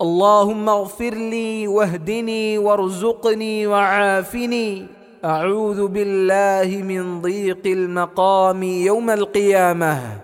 اللهم اغفر لي واهدني وارزقني وعافني. أعوذ بالله من ضيق المقام يوم القيامة.